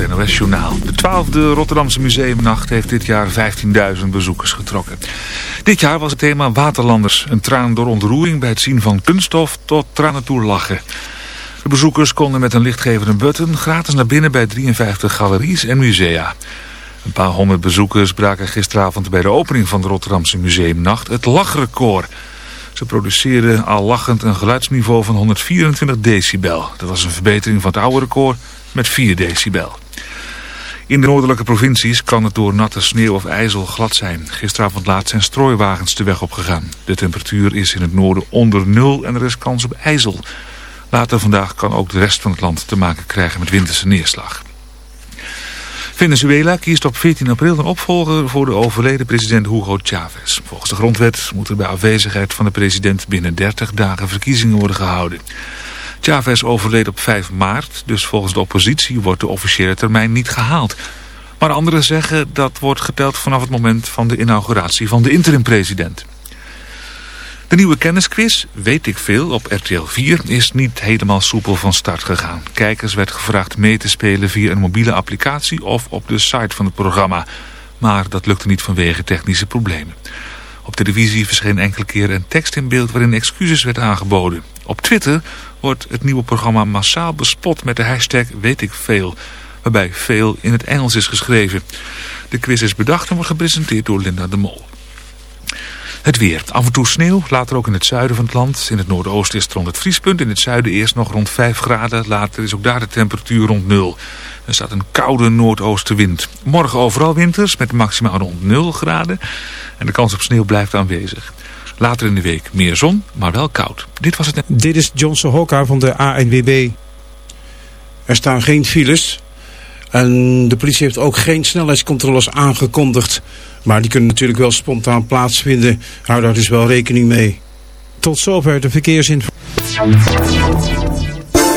Het NOS-journaal. De 12e Rotterdamse Museumnacht heeft dit jaar 15.000 bezoekers getrokken. Dit jaar was het thema Waterlanders. Een traan door ontroering bij het zien van kunststof tot tranen toe lachen. De bezoekers konden met een lichtgevende button gratis naar binnen bij 53 galeries en musea. Een paar honderd bezoekers braken gisteravond bij de opening van de Rotterdamse Museumnacht het lachrecord. Ze produceerden al lachend een geluidsniveau van 124 decibel. Dat was een verbetering van het oude record met 4 decibel. In de noordelijke provincies kan het door natte sneeuw of ijzel glad zijn. Gisteravond laat zijn strooiwagens de weg opgegaan. De temperatuur is in het noorden onder nul en er is kans op ijzel. Later vandaag kan ook de rest van het land te maken krijgen met winterse neerslag. Venezuela kiest op 14 april een opvolger voor de overleden president Hugo Chavez. Volgens de grondwet moet er bij afwezigheid van de president binnen 30 dagen verkiezingen worden gehouden. Chavez overleed op 5 maart, dus volgens de oppositie wordt de officiële termijn niet gehaald. Maar anderen zeggen dat wordt geteld vanaf het moment van de inauguratie van de interim-president. De nieuwe kennisquiz, Weet ik veel, op RTL 4 is niet helemaal soepel van start gegaan. Kijkers werd gevraagd mee te spelen via een mobiele applicatie of op de site van het programma. Maar dat lukte niet vanwege technische problemen. Op televisie verscheen enkele keer een tekst in beeld waarin excuses werd aangeboden. Op Twitter wordt het nieuwe programma massaal bespot met de hashtag Weet ik veel, waarbij veel in het Engels is geschreven. De quiz is bedacht en wordt gepresenteerd door Linda de Mol. Het weer. Af en toe sneeuw, later ook in het zuiden van het land. In het noordoosten is het rond het vriespunt. In het zuiden eerst nog rond 5 graden. Later is ook daar de temperatuur rond 0. Er staat een koude noordoostenwind. Morgen overal winters met maximaal rond 0 graden. En de kans op sneeuw blijft aanwezig. Later in de week meer zon, maar wel koud. Dit was het. Dit is Johnson Hokka van de ANWB. Er staan geen files. En de politie heeft ook geen snelheidscontroles aangekondigd. Maar die kunnen natuurlijk wel spontaan plaatsvinden. Hou daar dus wel rekening mee. Tot zover de verkeersinformatie.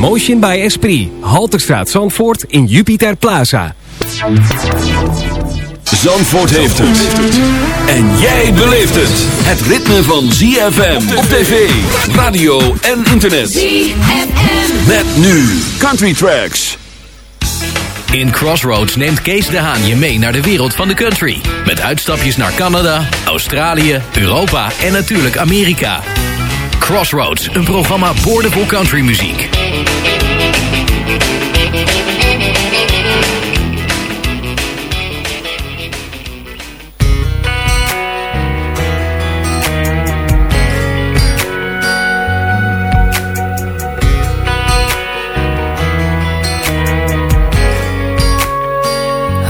Emotion by Esprit. Halterstraat Zandvoort in Jupiter Plaza. Zandvoort heeft het. En jij beleeft het. Het ritme van ZFM op tv, radio en internet. ZFM. Met nu Country Tracks. In Crossroads neemt Kees de Haan je mee naar de wereld van de country. Met uitstapjes naar Canada, Australië, Europa en natuurlijk Amerika. Crossroads, een programma boordevol countrymuziek.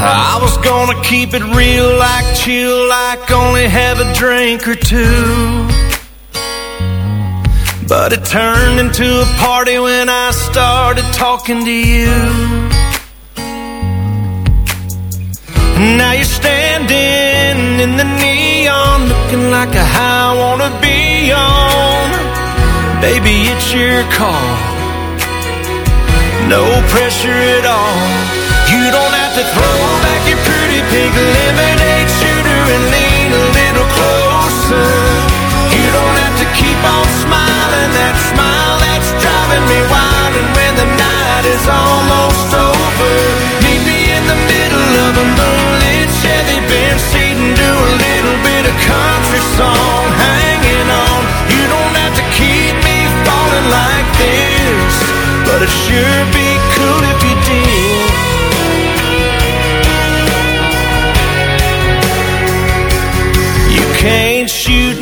I was gonna keep it real, like chill, like only have a drink or two. But it turned into a party when I started talking to you. Now you're standing in the neon, looking like a high I wanna be on. Baby, it's your call. No pressure at all. You don't have to throw back your pretty pink lemonade shooter and lean that smile that's driving me wild. And when the night is almost over, meet me in the middle of a moonlit Chevy Benz seat and do a little bit of country song hanging on. You don't have to keep me falling like this, but it sure be cool if you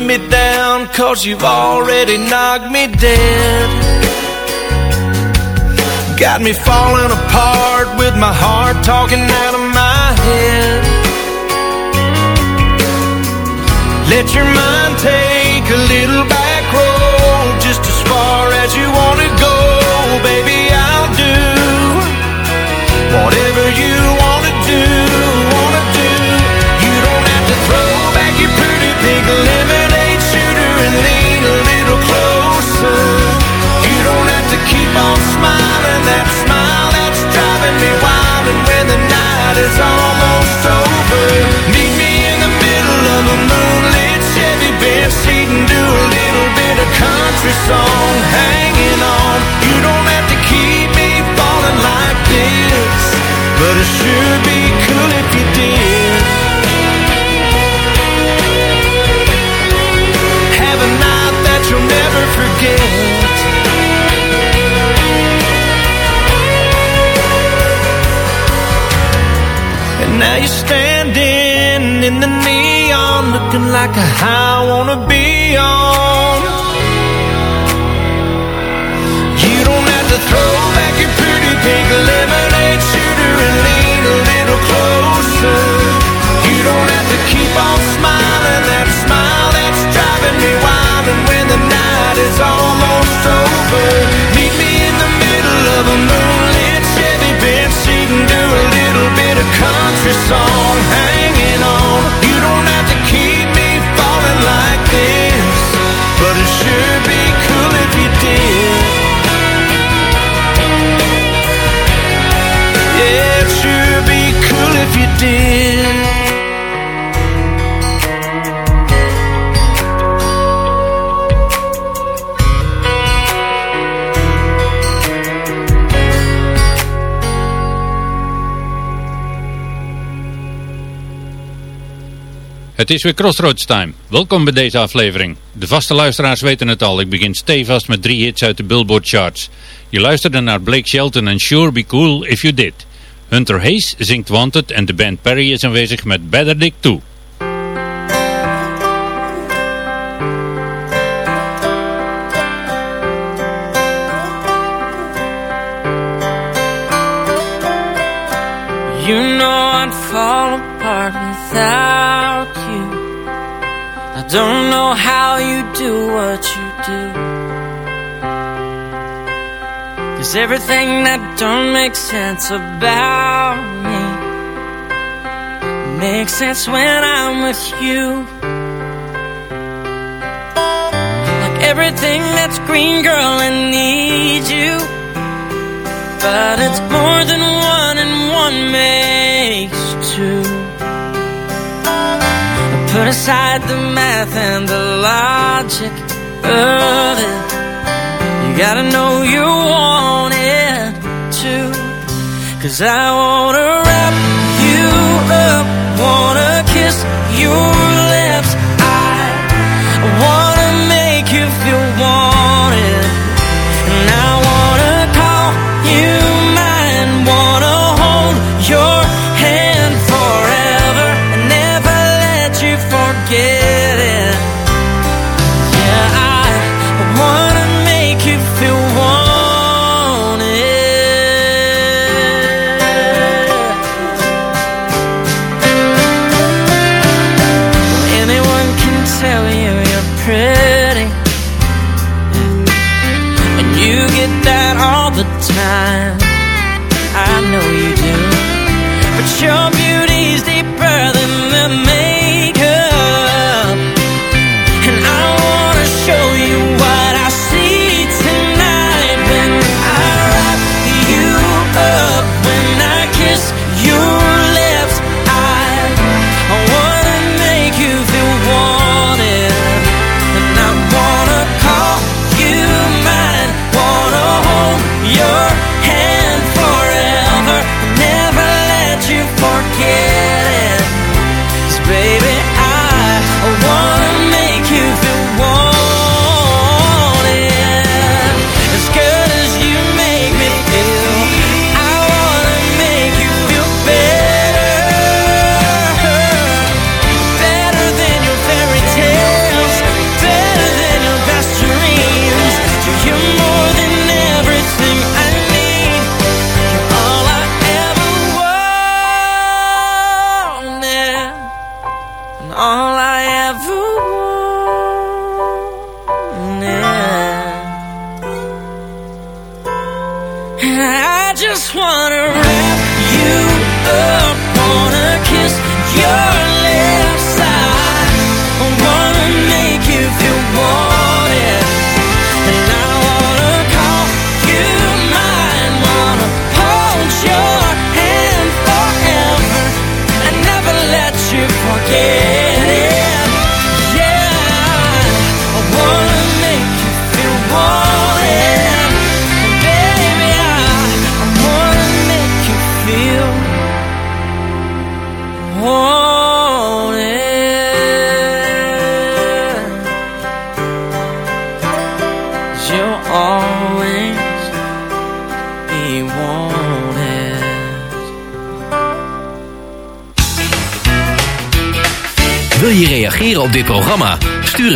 me down cause you've already knocked me dead. Got me falling apart with my heart talking out of my head. Let your mind take a little back road just as far as you wanna go, baby. I'll do whatever you wanna do, wanna do. You don't have to throw back your pretty pink lemonade is almost over, meet me in the middle of a moonlit Chevy seat and do a little bit of country song hanging on. You don't have to keep me falling like this, but it sure be in the neon, looking like a high I wanna be on. You don't have to throw back your pretty pink lemonade shooter and lean a little closer. You don't have to keep on smiling that smile that's driving me wild. And when the night is almost over, meet me in the middle of a moonlit Chevy Benz seat and do a little bit of country song if you did. Het is weer Crossroads time. Welkom bij deze aflevering. De vaste luisteraars weten het al. Ik begin stevast met drie hits uit de Billboard charts. Je luisterde naar Blake Shelton en Sure Be Cool If You Did. Hunter Hayes zingt Wanted en de band Perry is aanwezig met Better Dick 2. You know I'd fall apart without you. I don't know how you do what you do. Cause everything that don't make sense about me makes sense when I'm with you. Like everything that's green, girl, I need you. But it's more than one and one makes two. Put aside the math and the logic of it. You gotta know you want it too. Cause I wanna wrap you up Wanna kiss you.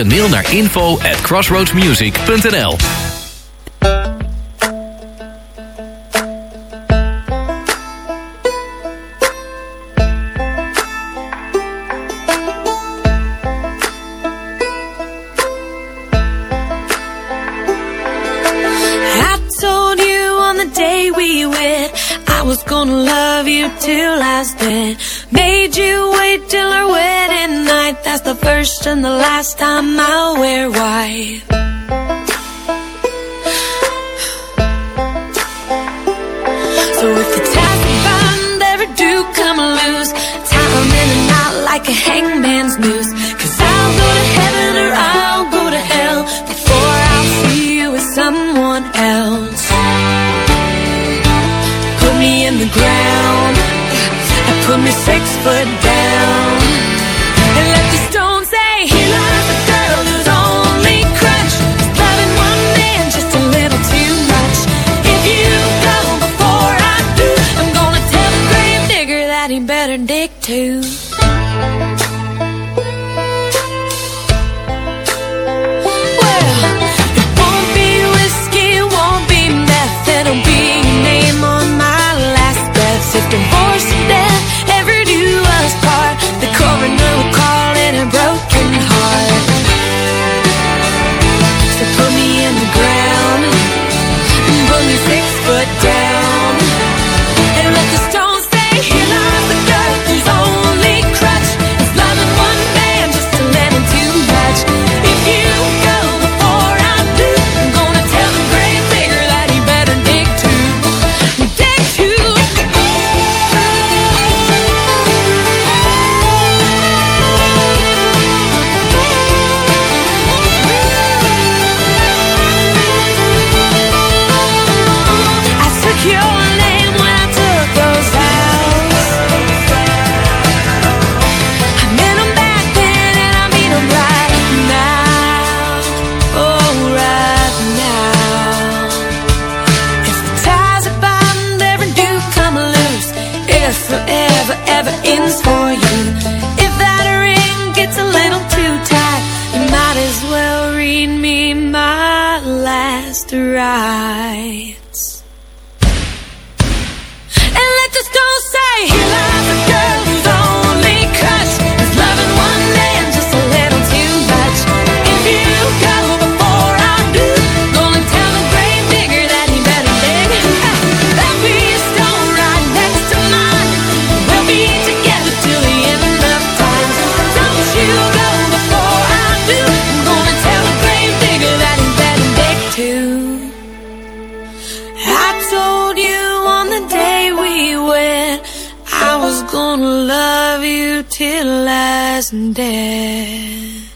een mail naar info at crossroadsmusic.nl I told you on the day we went was gonna love you till I stand. Made you wait till our wedding night. That's the first and the last time I wear white. six foot down. And let the stone say he loves a girl who's only crutch loving one man just a little too much. If you go before I do I'm gonna tell the grave digger that he better dig too.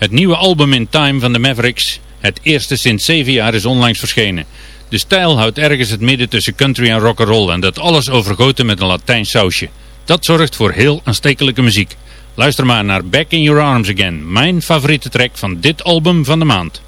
Het nieuwe album In Time van de Mavericks, het eerste sinds zeven jaar, is onlangs verschenen. De stijl houdt ergens het midden tussen country en rock 'n' roll, en dat alles overgoten met een Latijn sausje. Dat zorgt voor heel aanstekelijke muziek. Luister maar naar Back in Your Arms Again, mijn favoriete track van dit album van de maand.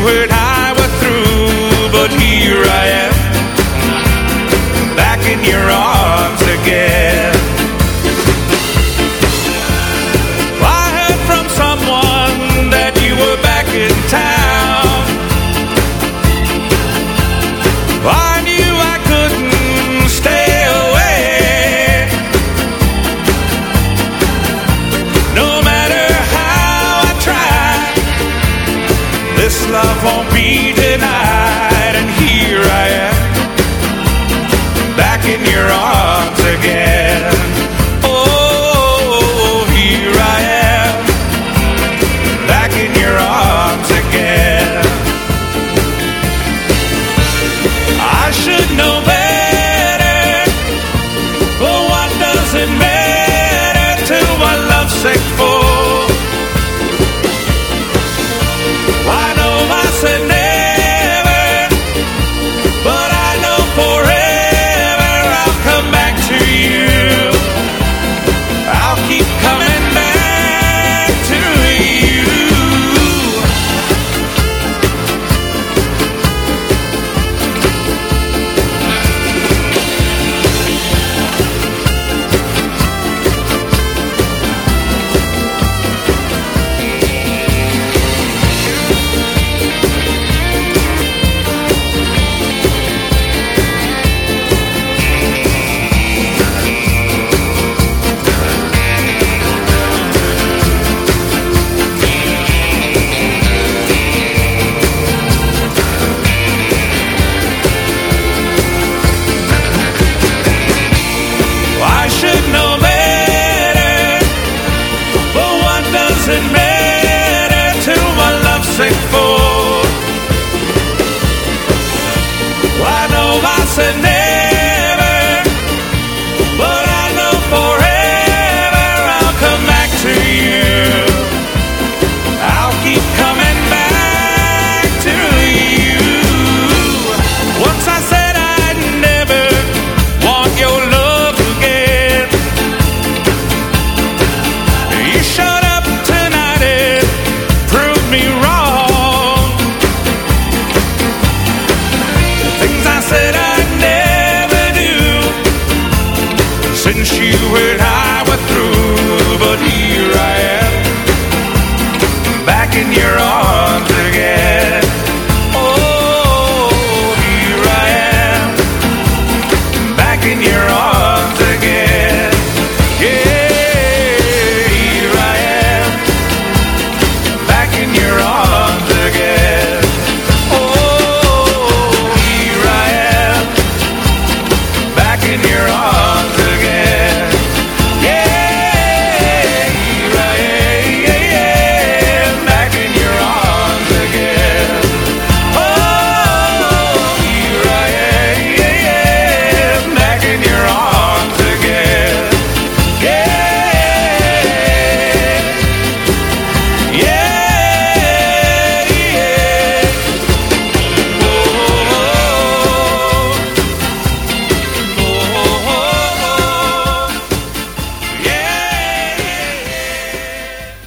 heard I was through, but here I am, back in your arms.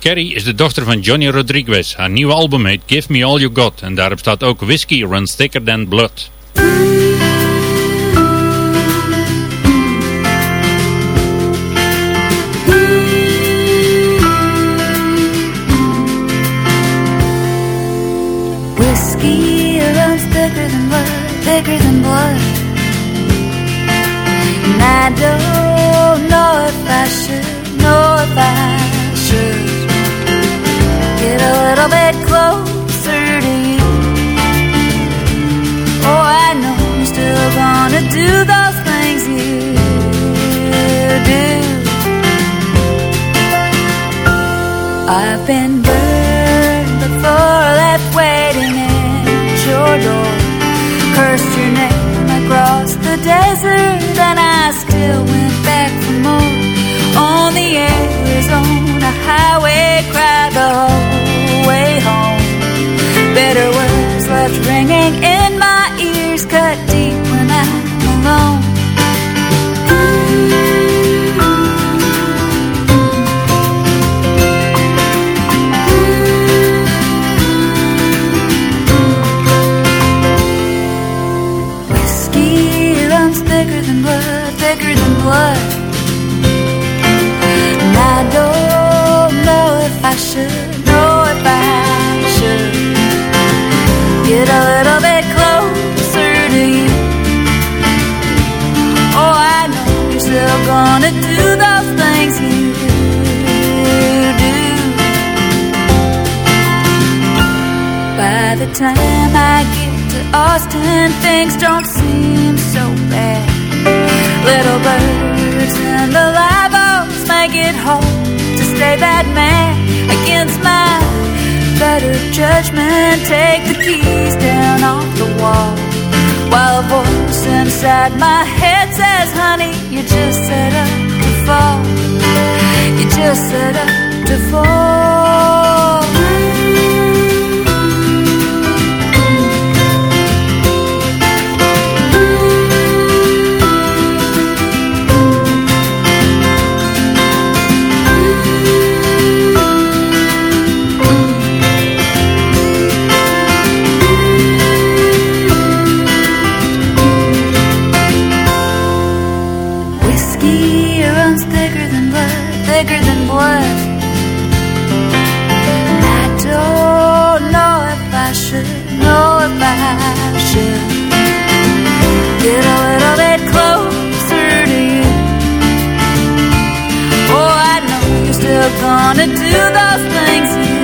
Carrie is de dochter van Johnny Rodriguez. Haar nieuwe album heet Give Me All You Got en daarop staat ook Whiskey Runs Thicker Than Blood. Whiskey runs thicker than blood, thicker than blood. And I don't know if I should, know if I little bit closer to you. Oh, I know you're still gonna do those things you do. I've been burned before, left waiting at your door. Cursed your name across the desert, and I still went back for more. On the Arizona highway, cried the whole. Bitter words left ringing in my ears, cut deep when I'm alone. Whiskey runs thicker than blood, thicker than blood. And I don't know if I should, time I get to Austin, things don't seem so bad. Little birds and the live oaks make it hard to stay that man against my better judgment. Take the keys down off the wall. While a voice inside my head says, honey, you just set up to fall. You just set up to fall. Gonna do those things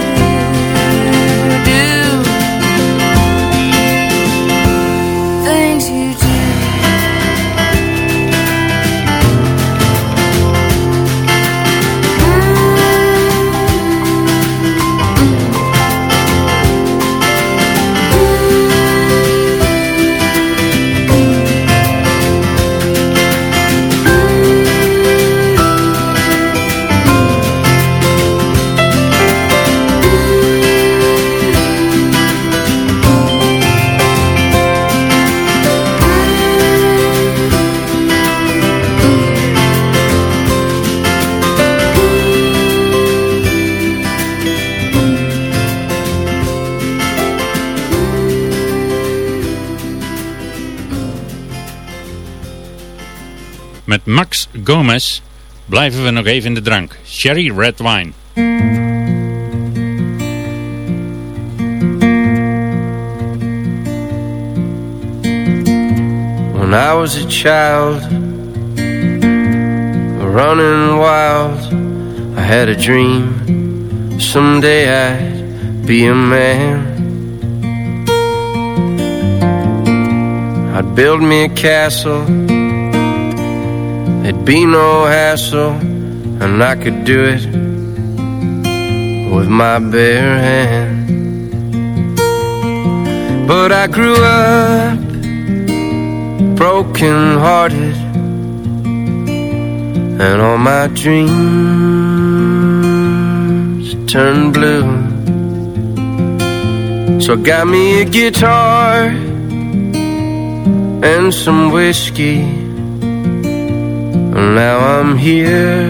Met Max Gomez blijven we nog even in de drank. Sherry Red Wine. When I was a child, running wild, I had a dream. Someday I'd be a man. I'd build me a castle. There'd be no hassle, and I could do it with my bare hand. But I grew up broken hearted, and all my dreams turned blue. So got me a guitar and some whiskey. Now I'm here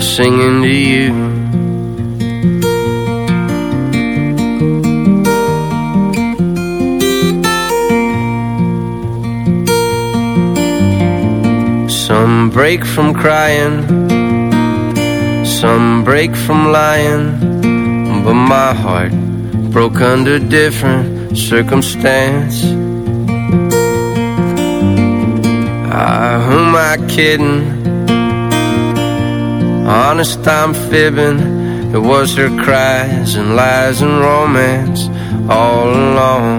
singing to you. Some break from crying, some break from lying, but my heart broke under different circumstance. Who am I kidding? Honest, I'm fibbing. It was her cries and lies and romance all along.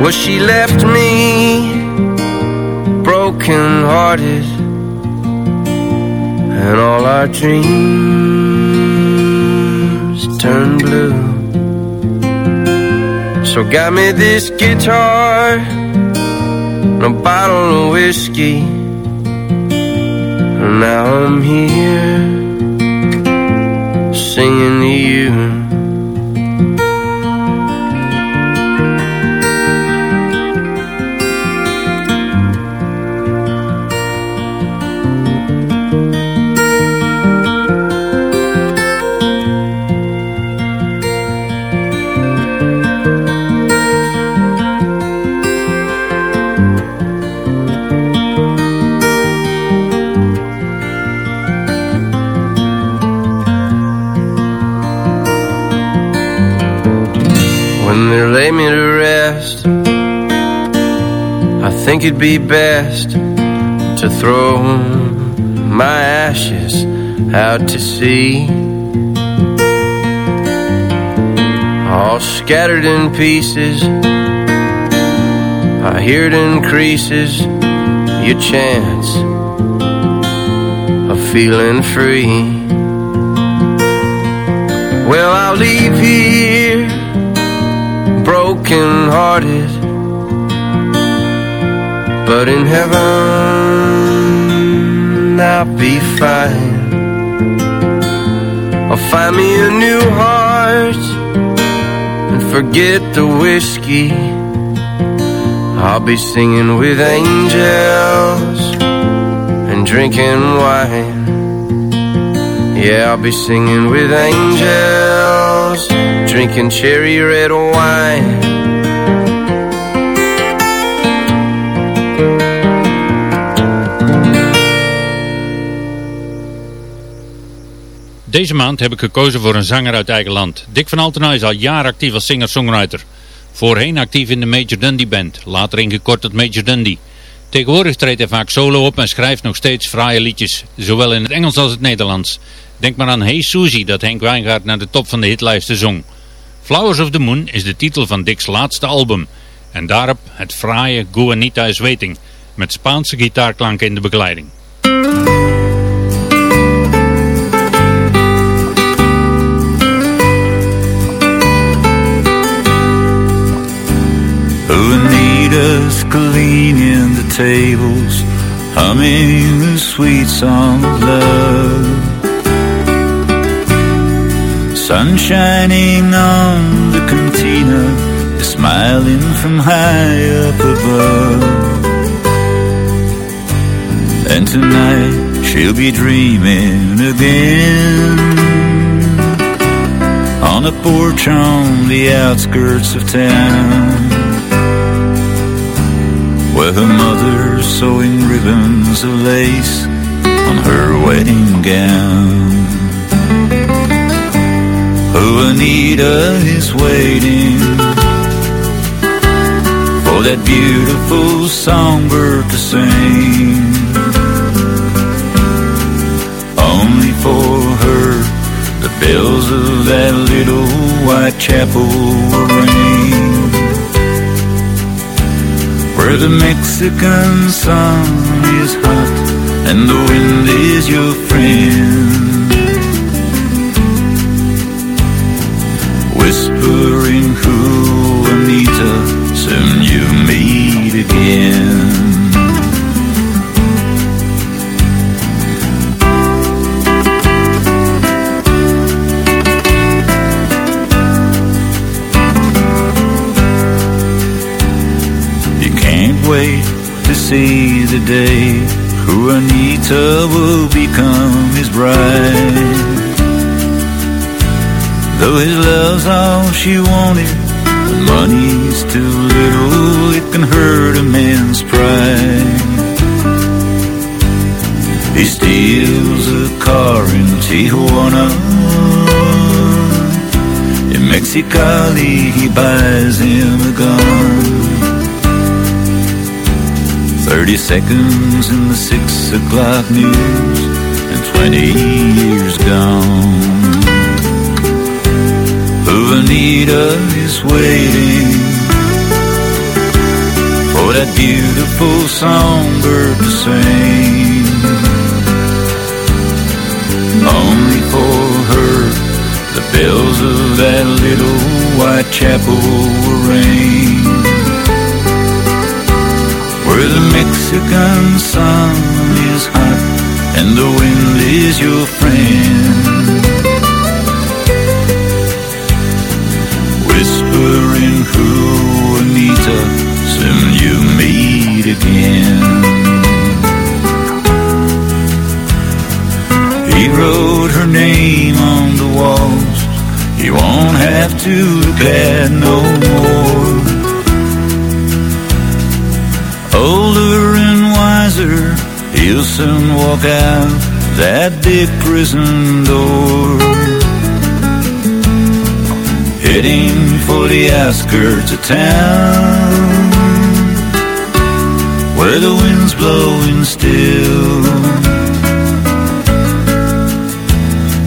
Well, she left me broken hearted, and all our dreams turned blue. So, got me this guitar and a bottle of whiskey. And now I'm here singing to you. Think it'd be best to throw my ashes out to sea. All scattered in pieces, I hear it increases your chance of feeling free. Well, I'll leave here broken hearted, but in heaven I'll be fine. I'll find me a new heart and forget the whiskey. I'll be singing with angels and drinking wine. Yeah, I'll be singing with angels, drinking cherry red wine. Deze maand heb ik gekozen voor een zanger uit eigen land. Dick van Altena is al jaren actief als singer-songwriter. Voorheen actief in de Major Dundee Band, later ingekort tot Major Dundee. Tegenwoordig treedt hij vaak solo op en schrijft nog steeds fraaie liedjes, zowel in het Engels als het Nederlands. Denk maar aan Hey Susie dat Henk Wijngaard naar de top van de hitlijsten zong. Flowers of the Moon is de titel van Dick's laatste album. En daarop het fraaie Guanita is Waiting, met Spaanse gitaarklanken in de begeleiding. Cleaning the tables, humming the sweet song of love. Sun shining on the cantina, smiling from high up above. And tonight she'll be dreaming again on a porch on the outskirts of town where her mother sewing ribbons of lace on her wedding gown. Oh, Juanita is waiting for that beautiful songbird to sing. Only for her, the bells of that little white chapel will ring where the Mexican sun is hot and the wind is your friend. Whispering, Juanita, soon you meet again. Will become his bride. Though his love's all she wanted, but money's too little, it can hurt a man's pride. He steals a car in Tijuana. In Mexicali, he buys him a gun. Thirty seconds in the six o'clock news, and twenty years gone. Juanita is waiting for that beautiful songbird to sing. Only for her, the bells of that little white chapel will ring. Where the Mexican sun is hot and the wind is your friend. Whispering Juanita, soon you meet again. He wrote her name on the walls. He won't have to look at no more. Soon walk out that big prison door. Heading for the outskirts of town, where the wind's blowing still.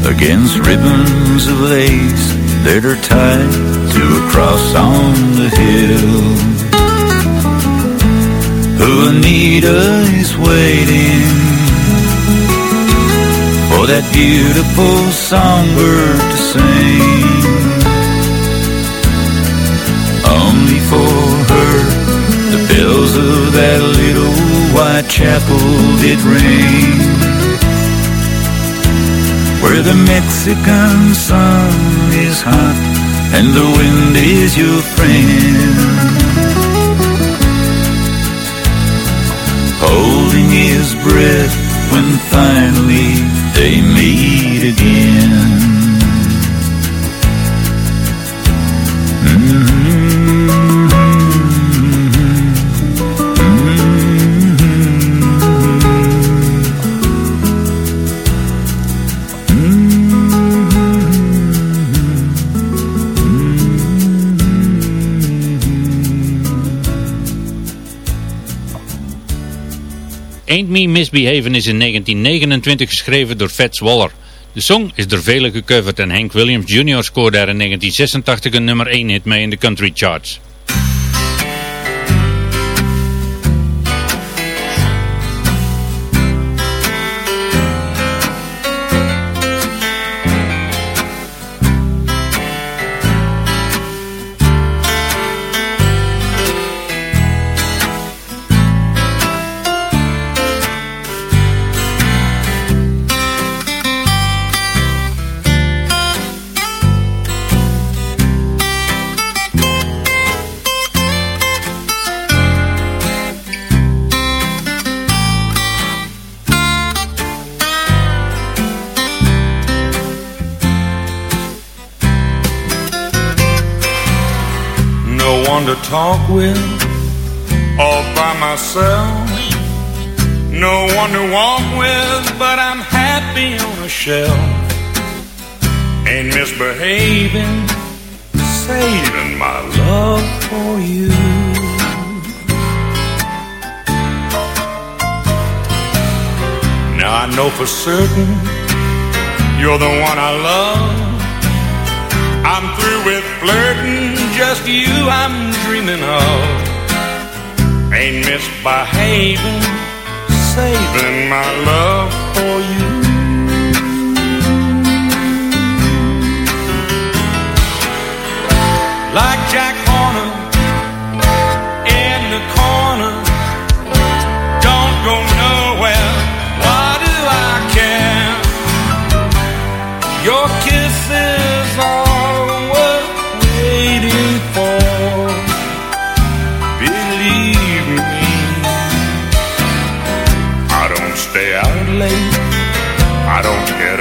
against ribbons of lace that are tied to a cross on the hill. Juanita is waiting for that beautiful songbird to sing. Only for her, the bells of that little white chapel did ring where the Mexican sun is hot and the wind is your friend. Holding his breath when finally they meet again. Mm-hmm. Ain't Me Misbehaven is in 1929 geschreven door Fats Waller. De song is door velen gecoverd en Hank Williams Jr. scoorde er in 1986 een nummer 1 hit mee in de country charts. Talk with, all by myself. No one to walk with, but I'm happy on a shelf. Ain't misbehaving, saving my love for you. Now I know for certain you're the one I love. I'm through with flirting, just you I'm dreaming of. Ain't misbehaving, saving my love for you.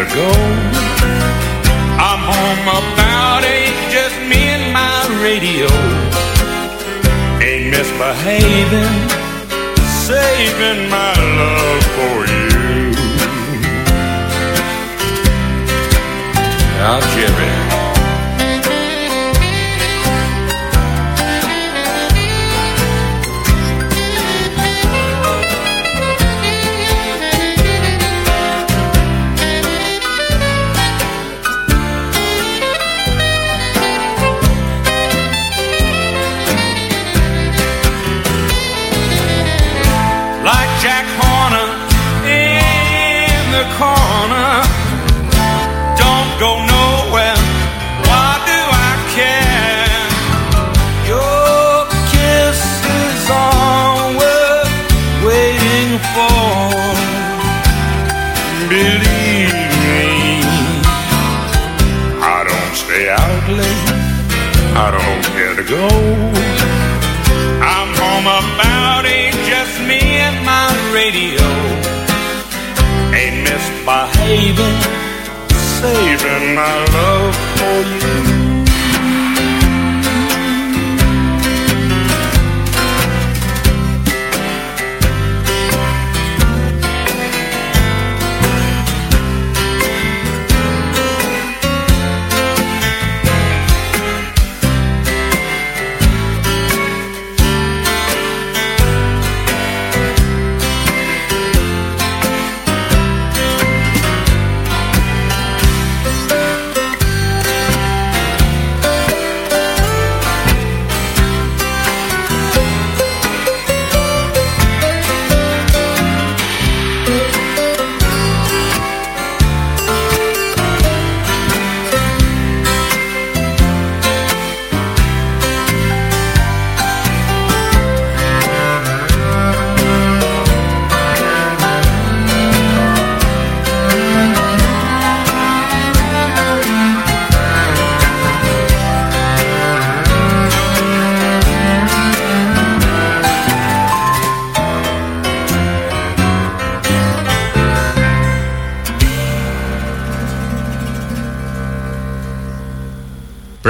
Don't care to go. I'm home about eight, just me and my radio. Ain't misbehaving, saving my love for you. Now, Jerry. Don't care to go. I'm home about eight, just me and my radio. Ain't misbehaving, saving my love for you.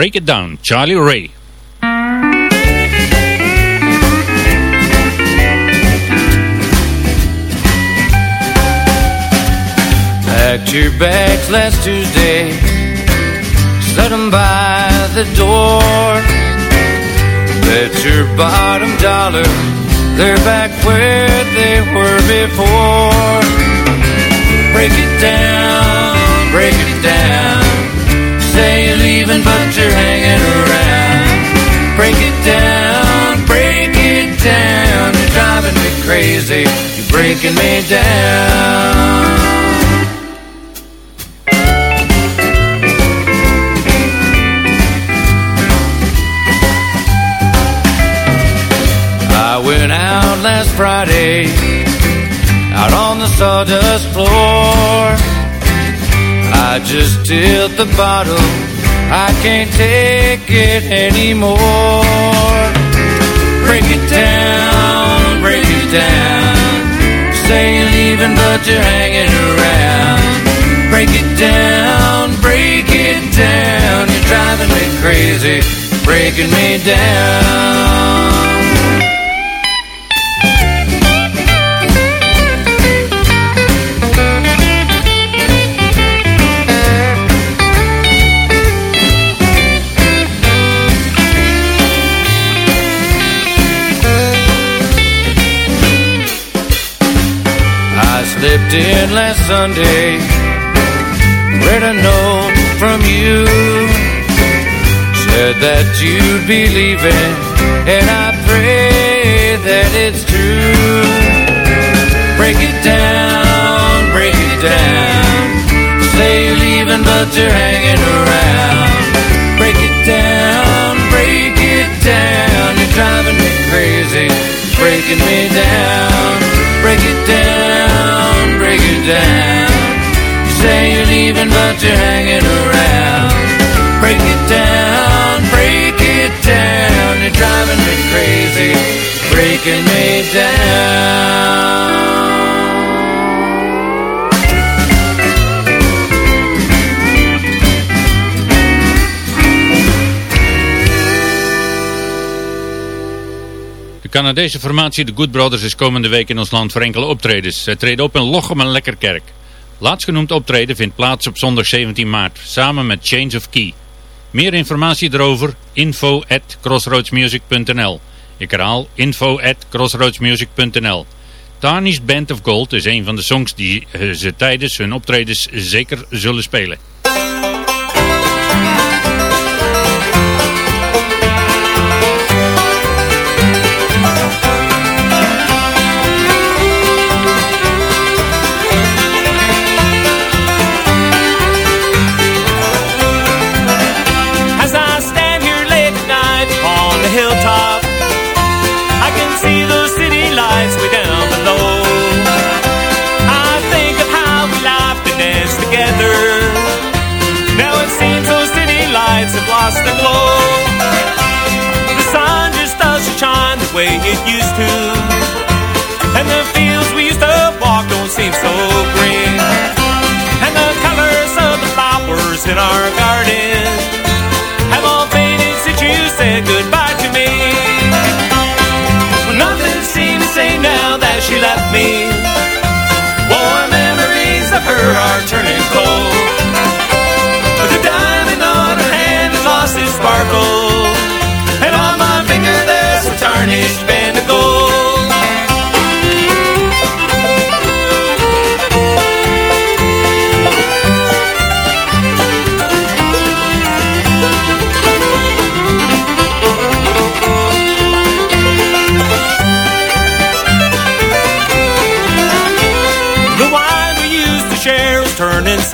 Break It Down, Charlie Ray. Packed your bags last Tuesday, set 'em by the door. Bet your bottom dollar they're back where they were before. Break it down, break it down. Say you're leaving, but you're hanging around. Break it down, break it down. You're driving me crazy, you're breaking me down. I went out last Friday, out on the sawdust floor. I just tilt the bottle, I can't take it anymore. Break it down, break it down. Say you're leaving, but you're hanging around. Break it down, break it down. You're driving me crazy, breaking me down. Slipped last Sunday, read a note from you. Said that you'd be leaving, and I pray that it's true. Break it down, break it down. Say you're leaving, but you're hanging around. Break it down, break it down. You're driving me crazy, breaking me down. Break it down, break it down. You say you're leaving, but you're hanging around. Break it down, break it down. You're driving me crazy, breaking me down. Canadese formatie The Good Brothers is komende week in ons land voor enkele optredens. Zij treden op in Lochem en Lekkerkerk. Laatstgenoemd optreden vindt plaats op zondag 17 maart, samen met Change of Key. Meer informatie erover, info at crossroadsmusic.nl. Ik herhaal, info@crossroadsmusic.nl. at Band of Gold is een van de songs die eh, ze tijdens hun optredens zeker zullen spelen.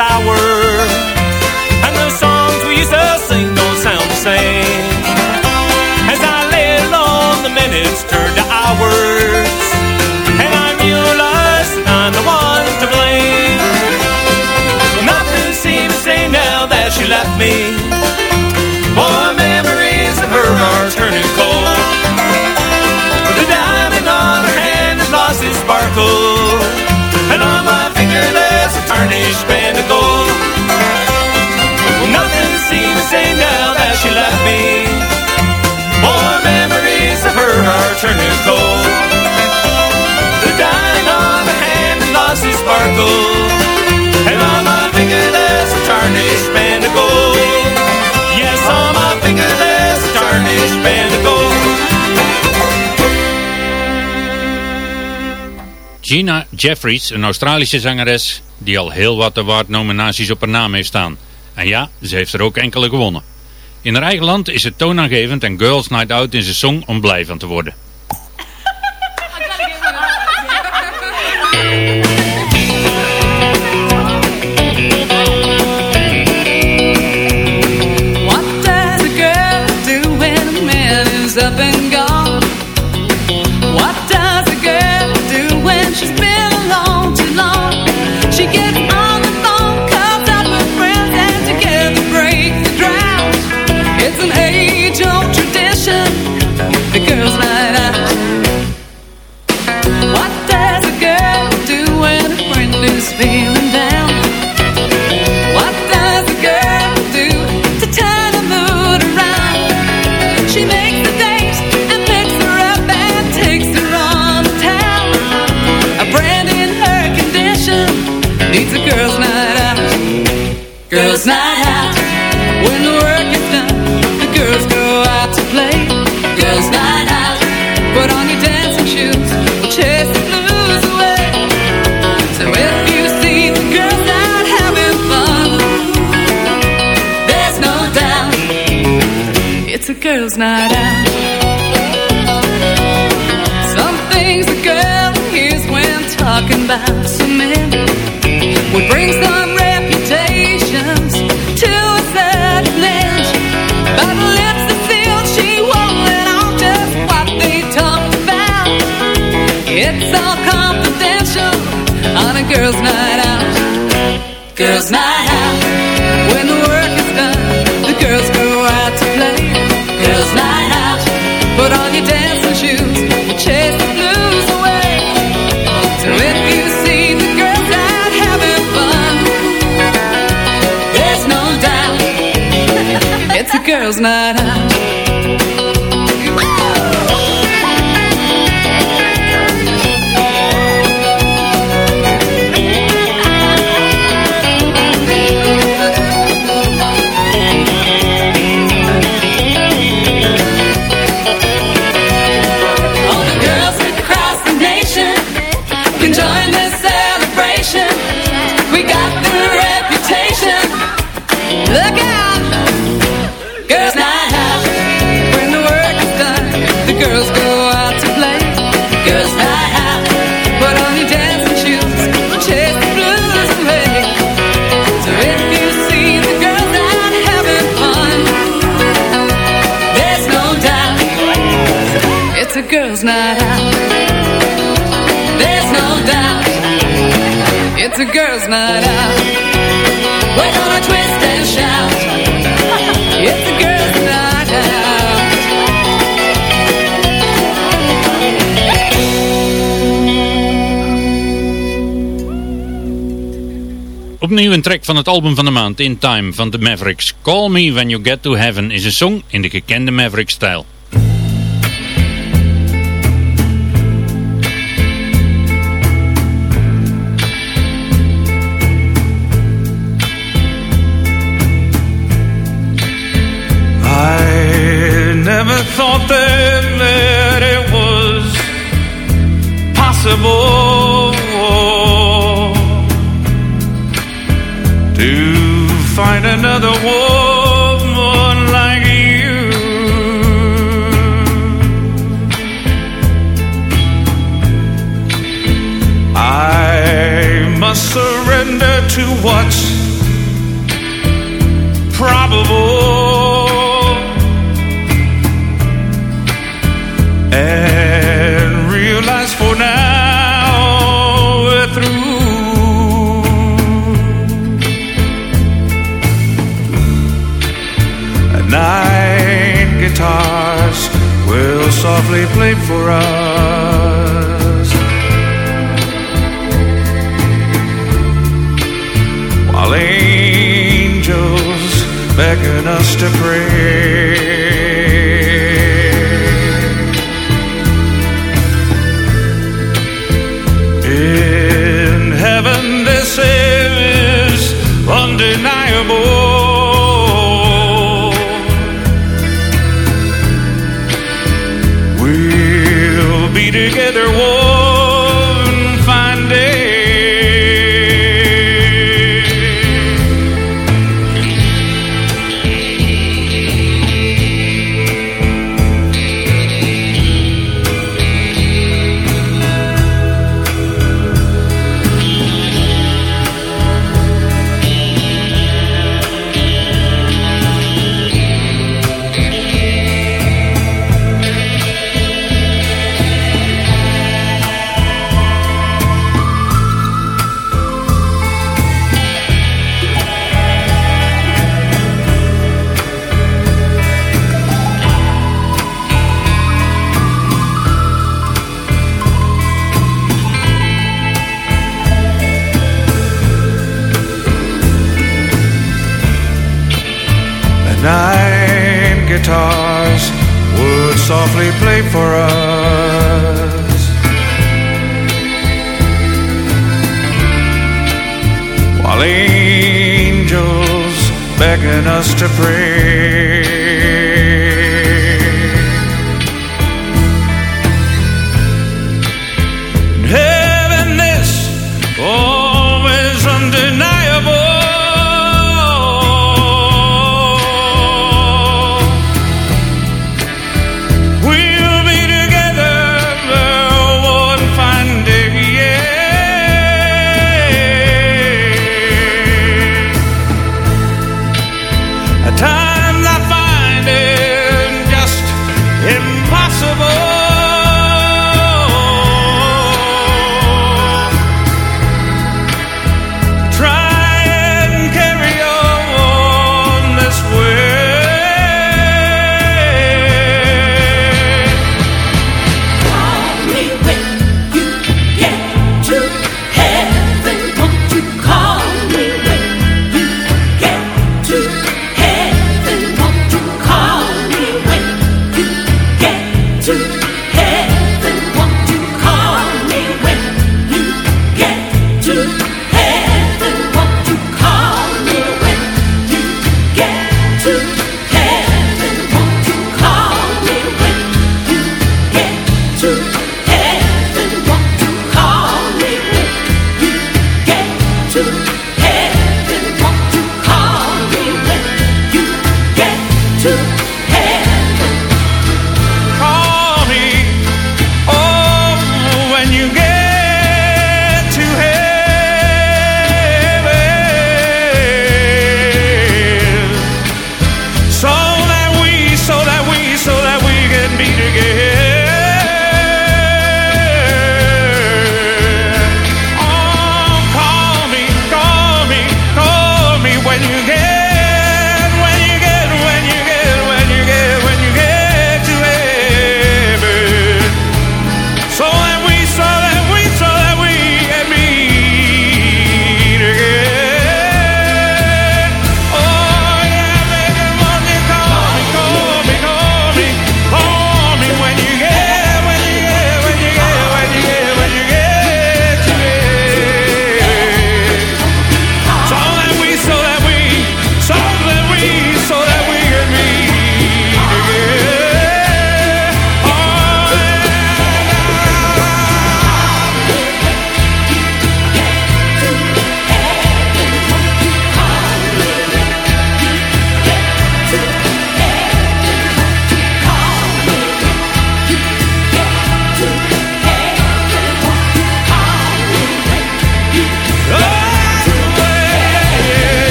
sour. And the songs we used to sing don't sound the same. As I lay on, the minutes turn to hours. And I realize I'm the one to blame. Nothing seems the same now that she left me. my fingerless tarnished band Yes, on my tarnished Gina Jeffries, een Australische zangeres die al heel wat award-nominaties op haar naam heeft staan. En ja, ze heeft er ook enkele gewonnen. In haar eigen land is het toonaangevend en Girls Night Out in zijn song om blij van te worden. up and gone. girl's not out. Some things a girl hears when talking about some men. What brings the girls' not. Girls' out. Twist and shout. It's a girls' out. Opnieuw een track van het album van de maand In Time van de Mavericks. Call Me When You Get To Heaven is een song in de gekende Maverick-stijl.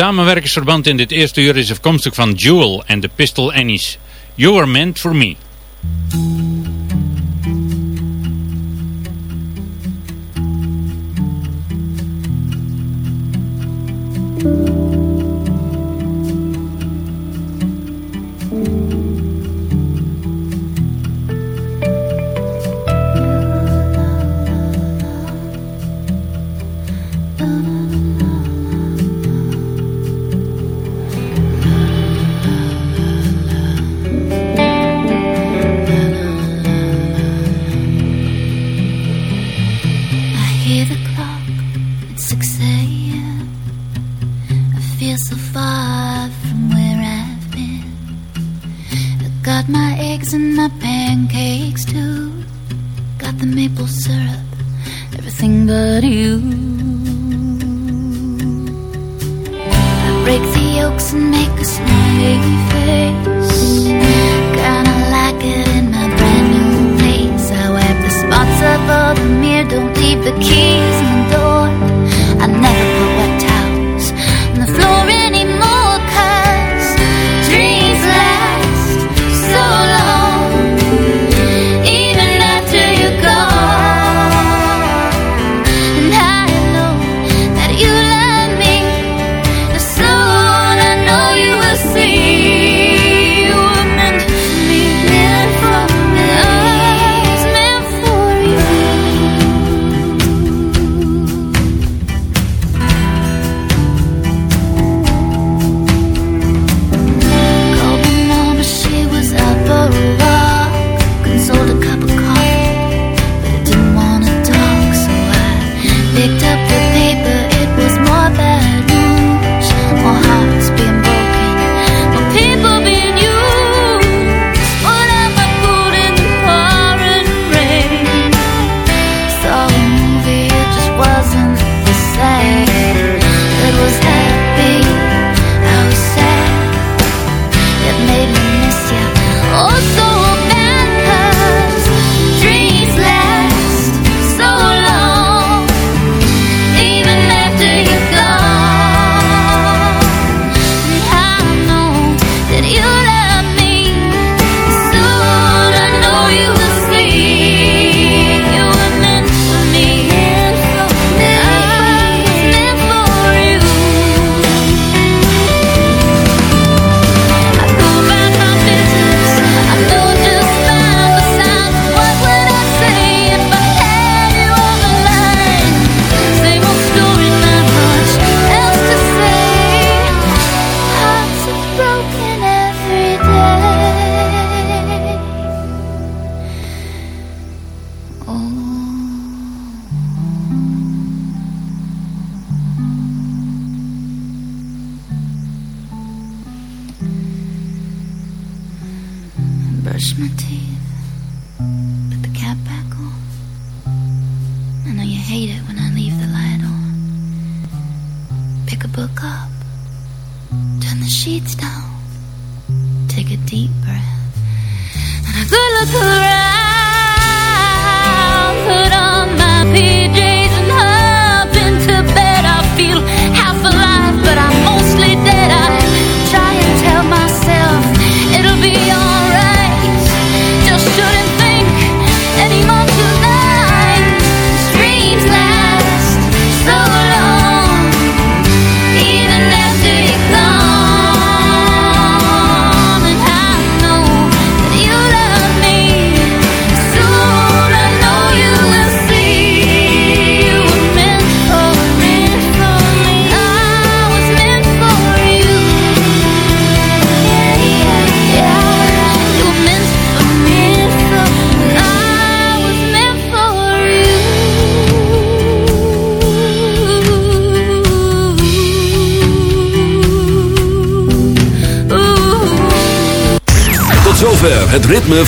Samenwerkingsverband in dit eerste uur is afkomstig van Jewel en de Pistol Annies. You are meant for me. the keys.